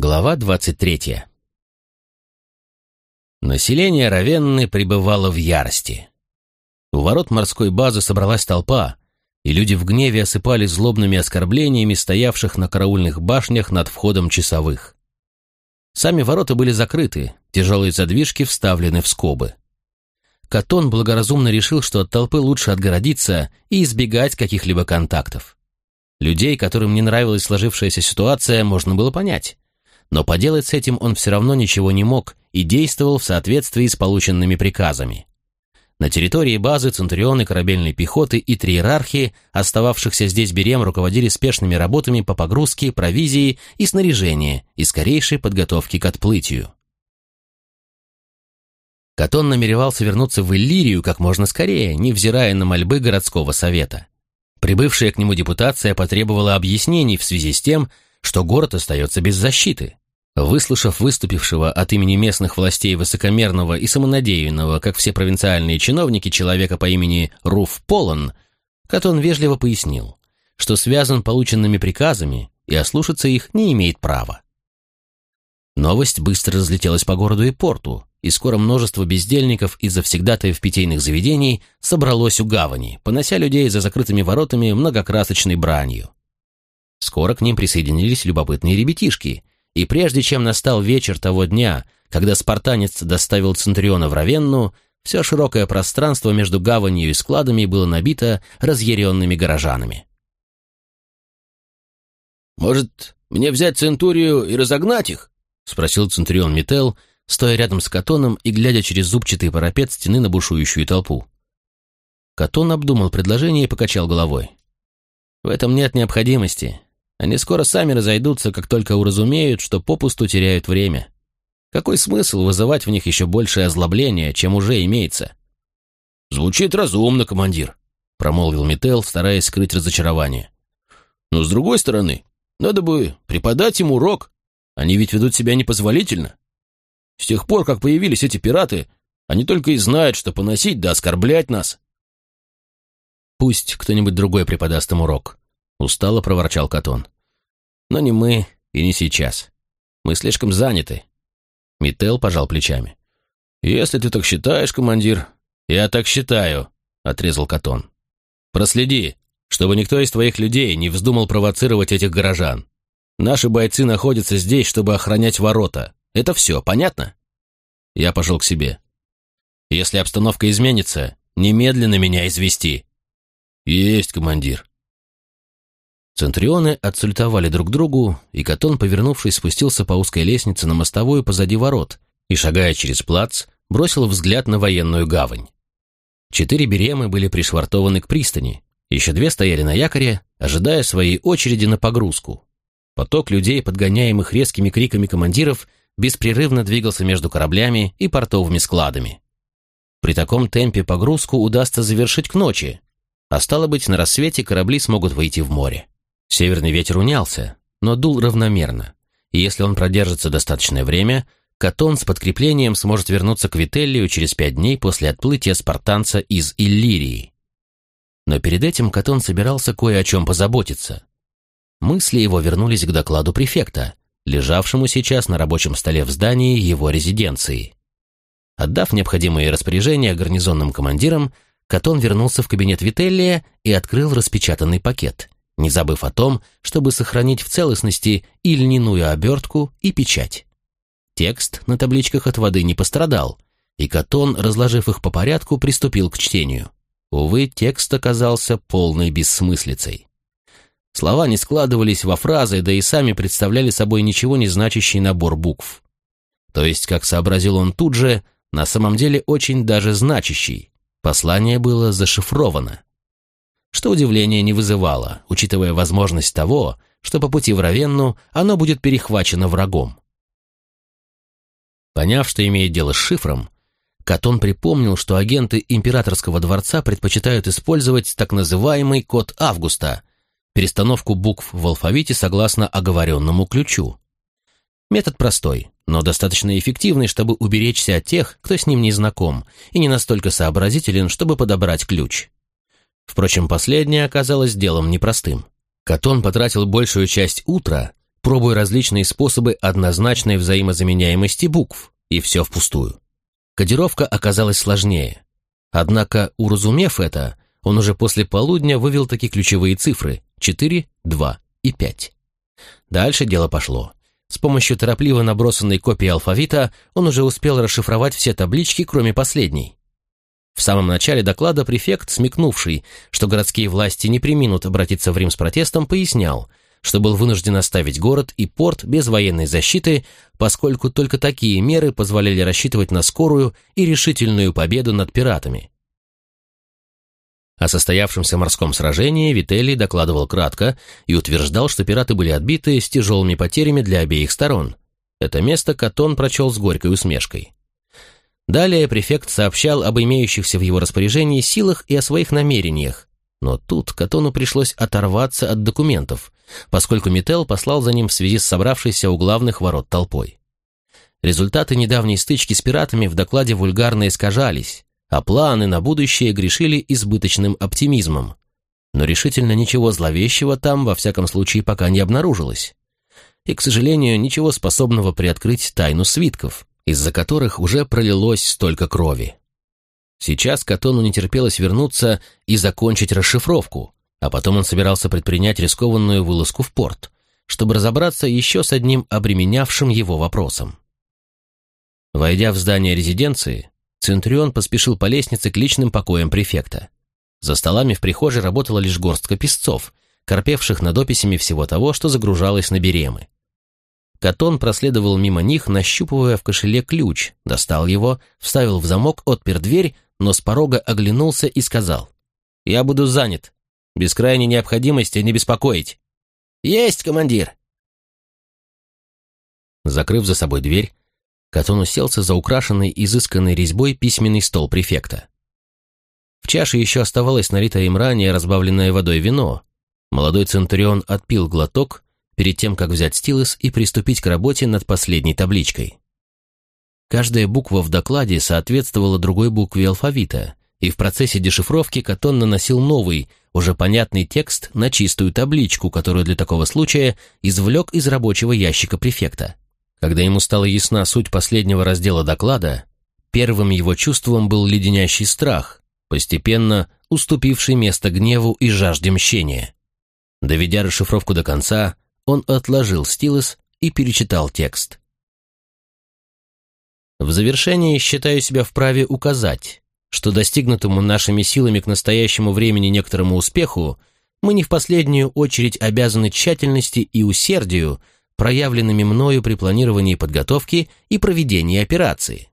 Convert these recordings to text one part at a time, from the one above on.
Глава 23. Население Равенны пребывало в ярости. У ворот морской базы собралась толпа, и люди в гневе осыпали злобными оскорблениями стоявших на караульных башнях над входом часовых. Сами ворота были закрыты, тяжелые задвижки вставлены в скобы. Катон благоразумно решил, что от толпы лучше отгородиться и избегать каких-либо контактов. Людей, которым не нравилась сложившаяся ситуация, можно было понять но поделать с этим он все равно ничего не мог и действовал в соответствии с полученными приказами. На территории базы Центурионы корабельной пехоты и три иерархии, остававшихся здесь берем, руководили спешными работами по погрузке, провизии и снаряжению и скорейшей подготовке к отплытию. Катон намеревался вернуться в Иллирию как можно скорее, невзирая на мольбы городского совета. Прибывшая к нему депутация потребовала объяснений в связи с тем, что город остается без защиты. Выслушав выступившего от имени местных властей высокомерного и самонадеянного, как все провинциальные чиновники, человека по имени Руф Полон, Катон вежливо пояснил, что связан полученными приказами и ослушаться их не имеет права. Новость быстро разлетелась по городу и порту, и скоро множество бездельников и завсегдатаев питейных заведений собралось у гавани, понося людей за закрытыми воротами многокрасочной бранью. Скоро к ним присоединились любопытные ребятишки, и прежде чем настал вечер того дня, когда спартанец доставил Центуриона в Равенну, все широкое пространство между гаванью и складами было набито разъяренными горожанами. «Может, мне взять Центурию и разогнать их?» — спросил Центурион Мител, стоя рядом с Катоном и глядя через зубчатый парапет стены на бушующую толпу. Катон обдумал предложение и покачал головой. «В этом нет необходимости. Они скоро сами разойдутся, как только уразумеют, что попусту теряют время. Какой смысл вызывать в них еще большее озлобление, чем уже имеется? «Звучит разумно, командир», — промолвил Мител, стараясь скрыть разочарование. «Но с другой стороны, надо бы преподать им урок. Они ведь ведут себя непозволительно. С тех пор, как появились эти пираты, они только и знают, что поносить да оскорблять нас». «Пусть кто-нибудь другой преподаст им урок», Устало проворчал Катон. Но не мы и не сейчас. Мы слишком заняты. Мител пожал плечами. «Если ты так считаешь, командир...» «Я так считаю», — отрезал Катон. «Проследи, чтобы никто из твоих людей не вздумал провоцировать этих горожан. Наши бойцы находятся здесь, чтобы охранять ворота. Это все, понятно?» Я пошел к себе. «Если обстановка изменится, немедленно меня извести». «Есть, командир». Центрионы отсультовали друг другу, и Катон, повернувшись, спустился по узкой лестнице на мостовую позади ворот и, шагая через плац, бросил взгляд на военную гавань. Четыре беремы были пришвартованы к пристани, еще две стояли на якоре, ожидая своей очереди на погрузку. Поток людей, подгоняемых резкими криками командиров, беспрерывно двигался между кораблями и портовыми складами. При таком темпе погрузку удастся завершить к ночи, а стало быть, на рассвете корабли смогут выйти в море. Северный ветер унялся, но дул равномерно, и если он продержится достаточное время, Катон с подкреплением сможет вернуться к Вителлию через пять дней после отплытия спартанца из Иллирии. Но перед этим Катон собирался кое о чем позаботиться. Мысли его вернулись к докладу префекта, лежавшему сейчас на рабочем столе в здании его резиденции. Отдав необходимые распоряжения гарнизонным командирам, Катон вернулся в кабинет Вителлия и открыл распечатанный пакет – не забыв о том, чтобы сохранить в целостности и льняную обертку, и печать. Текст на табличках от воды не пострадал, и Катон, разложив их по порядку, приступил к чтению. Увы, текст оказался полной бессмыслицей. Слова не складывались во фразы, да и сами представляли собой ничего не значащий набор букв. То есть, как сообразил он тут же, на самом деле очень даже значащий. Послание было зашифровано что удивления не вызывало, учитывая возможность того, что по пути в Равенну оно будет перехвачено врагом. Поняв, что имеет дело с шифром, Катон припомнил, что агенты императорского дворца предпочитают использовать так называемый код Августа, перестановку букв в алфавите согласно оговоренному ключу. Метод простой, но достаточно эффективный, чтобы уберечься от тех, кто с ним не знаком, и не настолько сообразителен, чтобы подобрать ключ. Впрочем, последнее оказалось делом непростым. Катон потратил большую часть утра, пробуя различные способы однозначной взаимозаменяемости букв, и все впустую. Кодировка оказалась сложнее. Однако, уразумев это, он уже после полудня вывел такие ключевые цифры 4, 2 и 5. Дальше дело пошло. С помощью торопливо набросанной копии алфавита он уже успел расшифровать все таблички, кроме последней. В самом начале доклада префект, смекнувший, что городские власти не приминут обратиться в Рим с протестом, пояснял, что был вынужден оставить город и порт без военной защиты, поскольку только такие меры позволяли рассчитывать на скорую и решительную победу над пиратами. О состоявшемся морском сражении Вителли докладывал кратко и утверждал, что пираты были отбиты с тяжелыми потерями для обеих сторон. Это место Катон прочел с горькой усмешкой. Далее префект сообщал об имеющихся в его распоряжении силах и о своих намерениях, но тут Катону пришлось оторваться от документов, поскольку Мител послал за ним в связи с собравшейся у главных ворот толпой. Результаты недавней стычки с пиратами в докладе вульгарно искажались, а планы на будущее грешили избыточным оптимизмом. Но решительно ничего зловещего там, во всяком случае, пока не обнаружилось. И, к сожалению, ничего способного приоткрыть тайну свитков, из-за которых уже пролилось столько крови. Сейчас Катону не терпелось вернуться и закончить расшифровку, а потом он собирался предпринять рискованную вылазку в порт, чтобы разобраться еще с одним обременявшим его вопросом. Войдя в здание резиденции, Центурион поспешил по лестнице к личным покоям префекта. За столами в прихожей работала лишь горстка песцов, корпевших над описями всего того, что загружалось на беремы. Катон проследовал мимо них, нащупывая в кошеле ключ, достал его, вставил в замок, отпер дверь, но с порога оглянулся и сказал «Я буду занят. Без крайней необходимости не беспокоить». «Есть, командир!» Закрыв за собой дверь, Катон уселся за украшенный изысканной резьбой письменный стол префекта. В чаше еще оставалось налитое им ранее разбавленное водой вино. Молодой Центурион отпил глоток перед тем, как взять стилус и приступить к работе над последней табличкой. Каждая буква в докладе соответствовала другой букве алфавита, и в процессе дешифровки Катон наносил новый, уже понятный текст на чистую табличку, которую для такого случая извлек из рабочего ящика префекта. Когда ему стала ясна суть последнего раздела доклада, первым его чувством был леденящий страх, постепенно уступивший место гневу и жажде мщения. Доведя расшифровку до конца, он отложил стилус и перечитал текст. В завершении считаю себя вправе указать, что достигнутому нашими силами к настоящему времени некоторому успеху мы не в последнюю очередь обязаны тщательности и усердию, проявленными мною при планировании подготовки и проведении операции.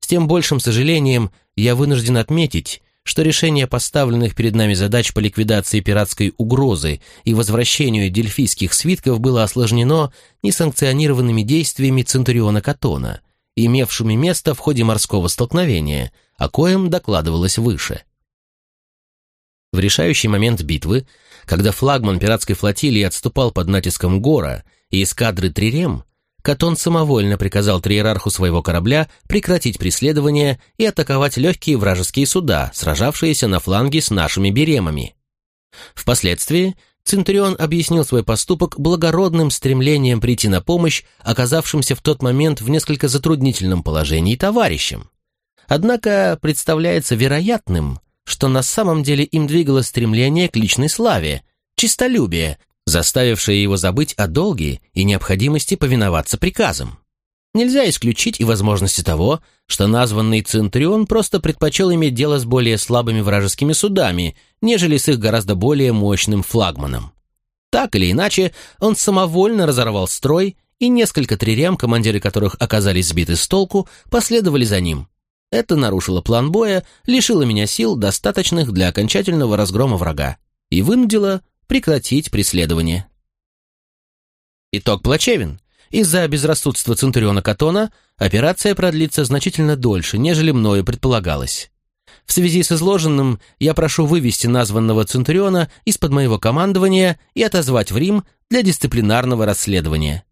С тем большим сожалением я вынужден отметить, что решение поставленных перед нами задач по ликвидации пиратской угрозы и возвращению дельфийских свитков было осложнено несанкционированными действиями Центуриона Катона, имевшими место в ходе морского столкновения, о коем докладывалось выше. В решающий момент битвы, когда флагман пиратской флотилии отступал под натиском Гора и эскадры Трирем, Катон самовольно приказал триерарху своего корабля прекратить преследование и атаковать легкие вражеские суда, сражавшиеся на фланге с нашими беремами. Впоследствии Центурион объяснил свой поступок благородным стремлением прийти на помощь оказавшимся в тот момент в несколько затруднительном положении товарищам. Однако представляется вероятным, что на самом деле им двигало стремление к личной славе, чистолюбие, заставившее его забыть о долге и необходимости повиноваться приказам. Нельзя исключить и возможности того, что названный Центурион просто предпочел иметь дело с более слабыми вражескими судами, нежели с их гораздо более мощным флагманом. Так или иначе, он самовольно разорвал строй, и несколько трирям, командиры которых оказались сбиты с толку, последовали за ним. Это нарушило план боя, лишило меня сил, достаточных для окончательного разгрома врага, и вынудило прекратить преследование. Итог плачевен. Из-за безрассудства Центуриона Катона операция продлится значительно дольше, нежели мною предполагалось. В связи с изложенным я прошу вывести названного Центуриона из-под моего командования и отозвать в Рим для дисциплинарного расследования.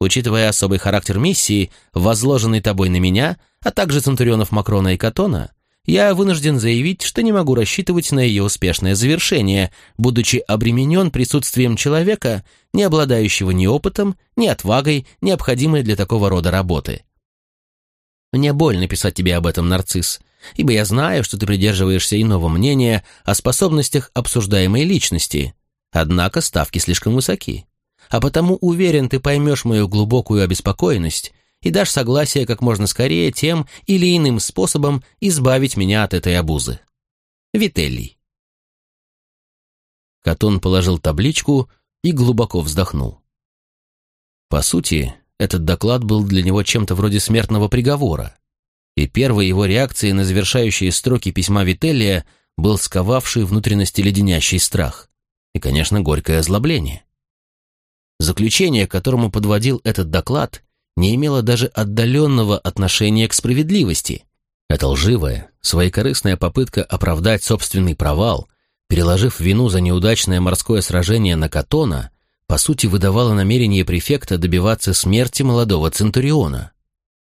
Учитывая особый характер миссии, возложенный тобой на меня, а также Центурионов Макрона и Катона, я вынужден заявить, что не могу рассчитывать на ее успешное завершение, будучи обременен присутствием человека, не обладающего ни опытом, ни отвагой, необходимой для такого рода работы. Мне больно писать тебе об этом, нарцисс, ибо я знаю, что ты придерживаешься иного мнения о способностях обсуждаемой личности, однако ставки слишком высоки. А потому уверен, ты поймешь мою глубокую обеспокоенность и дашь согласие как можно скорее тем или иным способом избавить меня от этой обузы. Вителлий. Катон положил табличку и глубоко вздохнул. По сути, этот доклад был для него чем-то вроде смертного приговора, и первой его реакцией на завершающие строки письма Вителлия был сковавший внутренности леденящий страх и, конечно, горькое озлобление. Заключение, к которому подводил этот доклад, не имела даже отдаленного отношения к справедливости. Эта лживая, своекорыстная попытка оправдать собственный провал, переложив вину за неудачное морское сражение на Катона, по сути выдавала намерение префекта добиваться смерти молодого Центуриона.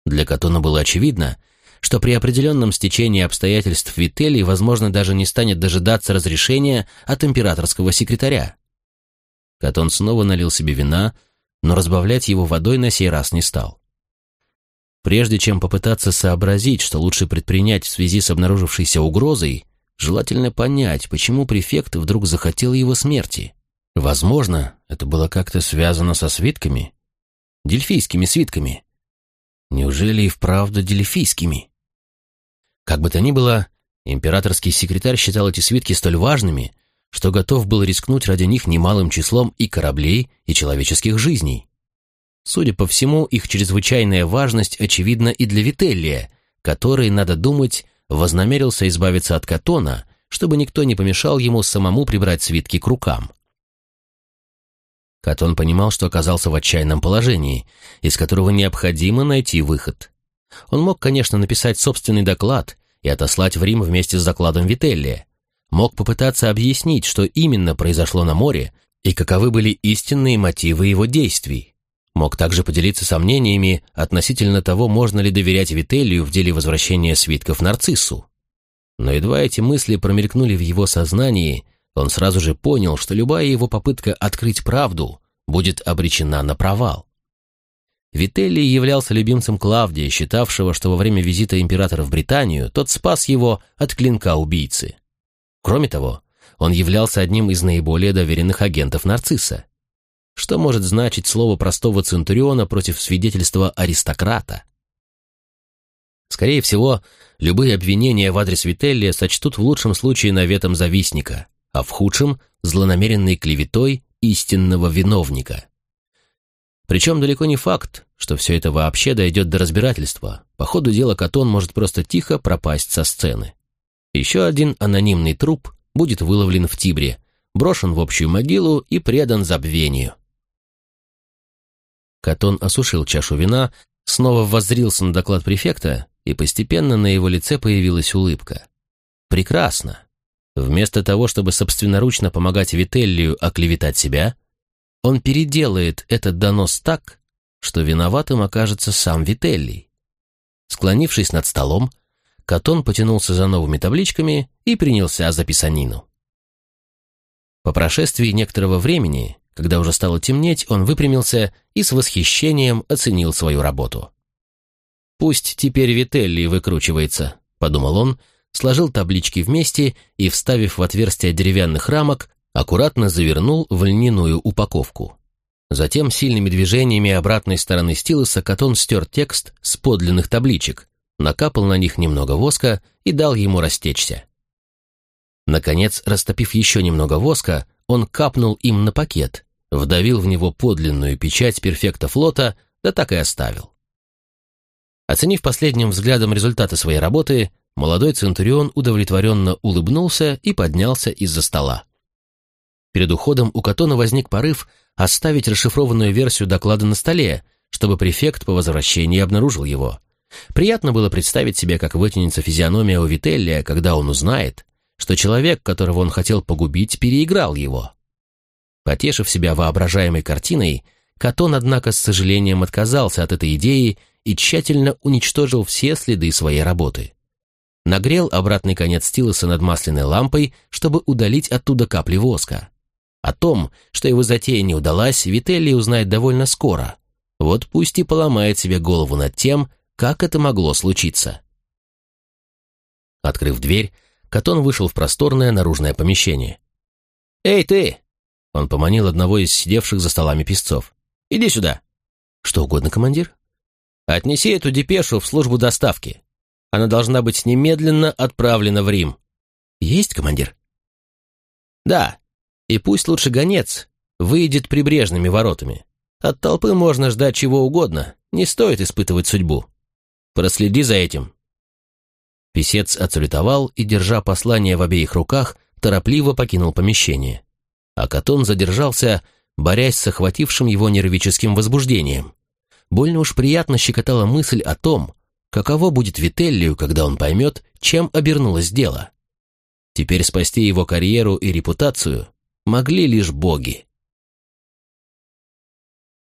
Для Катона было очевидно, что при определенном стечении обстоятельств Вителий, возможно, даже не станет дожидаться разрешения от императорского секретаря. Катон снова налил себе вина, но разбавлять его водой на сей раз не стал. Прежде чем попытаться сообразить, что лучше предпринять в связи с обнаружившейся угрозой, желательно понять, почему префект вдруг захотел его смерти. Возможно, это было как-то связано со свитками? Дельфийскими свитками? Неужели и вправду дельфийскими? Как бы то ни было, императорский секретарь считал эти свитки столь важными, что готов был рискнуть ради них немалым числом и кораблей, и человеческих жизней. Судя по всему, их чрезвычайная важность очевидна и для Вителлия, который, надо думать, вознамерился избавиться от Катона, чтобы никто не помешал ему самому прибрать свитки к рукам. Катон понимал, что оказался в отчаянном положении, из которого необходимо найти выход. Он мог, конечно, написать собственный доклад и отослать в Рим вместе с докладом Вителлия, мог попытаться объяснить, что именно произошло на море и каковы были истинные мотивы его действий. Мог также поделиться сомнениями относительно того, можно ли доверять Вителлию в деле возвращения свитков Нарциссу. Но едва эти мысли промелькнули в его сознании, он сразу же понял, что любая его попытка открыть правду будет обречена на провал. Вителлий являлся любимцем Клавдия, считавшего, что во время визита императора в Британию тот спас его от клинка убийцы. Кроме того, он являлся одним из наиболее доверенных агентов нарцисса. Что может значить слово простого центуриона против свидетельства аристократа? Скорее всего, любые обвинения в адрес Вителлия сочтут в лучшем случае наветом завистника, а в худшем – злонамеренной клеветой истинного виновника. Причем далеко не факт, что все это вообще дойдет до разбирательства. По ходу дела Катон может просто тихо пропасть со сцены. Еще один анонимный труп будет выловлен в Тибре, брошен в общую могилу и предан забвению. Катон осушил чашу вина, снова воззрился на доклад префекта, и постепенно на его лице появилась улыбка. Прекрасно. Вместо того, чтобы собственноручно помогать Вителлию оклеветать себя, он переделает этот донос так, что виноватым окажется сам Вителлий. Склонившись над столом, Катон потянулся за новыми табличками и принялся за писанину. По прошествии некоторого времени, когда уже стало темнеть, он выпрямился и с восхищением оценил свою работу. «Пусть теперь Вителли выкручивается», — подумал он, сложил таблички вместе и, вставив в отверстие деревянных рамок, аккуратно завернул в льняную упаковку. Затем сильными движениями обратной стороны стилуса Катон стер текст с подлинных табличек, накапал на них немного воска и дал ему растечься. Наконец, растопив еще немного воска, он капнул им на пакет, вдавил в него подлинную печать перфекта флота, да так и оставил. Оценив последним взглядом результаты своей работы, молодой Центурион удовлетворенно улыбнулся и поднялся из-за стола. Перед уходом у Катона возник порыв оставить расшифрованную версию доклада на столе, чтобы префект по возвращении обнаружил его. Приятно было представить себе, как вытянется физиономия у Вителлия, когда он узнает, что человек, которого он хотел погубить, переиграл его. Потешив себя воображаемой картиной, Катон, однако, с сожалением отказался от этой идеи и тщательно уничтожил все следы своей работы. нагрел обратный конец стилуса над масляной лампой, чтобы удалить оттуда капли воска. О том, что его затея не удалась, Вителли узнает довольно скоро. Вот пусть и поломает себе голову над тем, как это могло случиться. Открыв дверь, Катон вышел в просторное наружное помещение. «Эй, ты!» Он поманил одного из сидевших за столами песцов. «Иди сюда!» «Что угодно, командир?» «Отнеси эту депешу в службу доставки. Она должна быть немедленно отправлена в Рим». «Есть, командир?» «Да, и пусть лучше гонец выйдет прибрежными воротами. От толпы можно ждать чего угодно, не стоит испытывать судьбу. Проследи за этим». Песец отсалютовал и, держа послание в обеих руках, торопливо покинул помещение. А Катон задержался, борясь с охватившим его нервическим возбуждением. Больно уж приятно щекотала мысль о том, каково будет Вителлию, когда он поймет, чем обернулось дело. Теперь спасти его карьеру и репутацию могли лишь боги.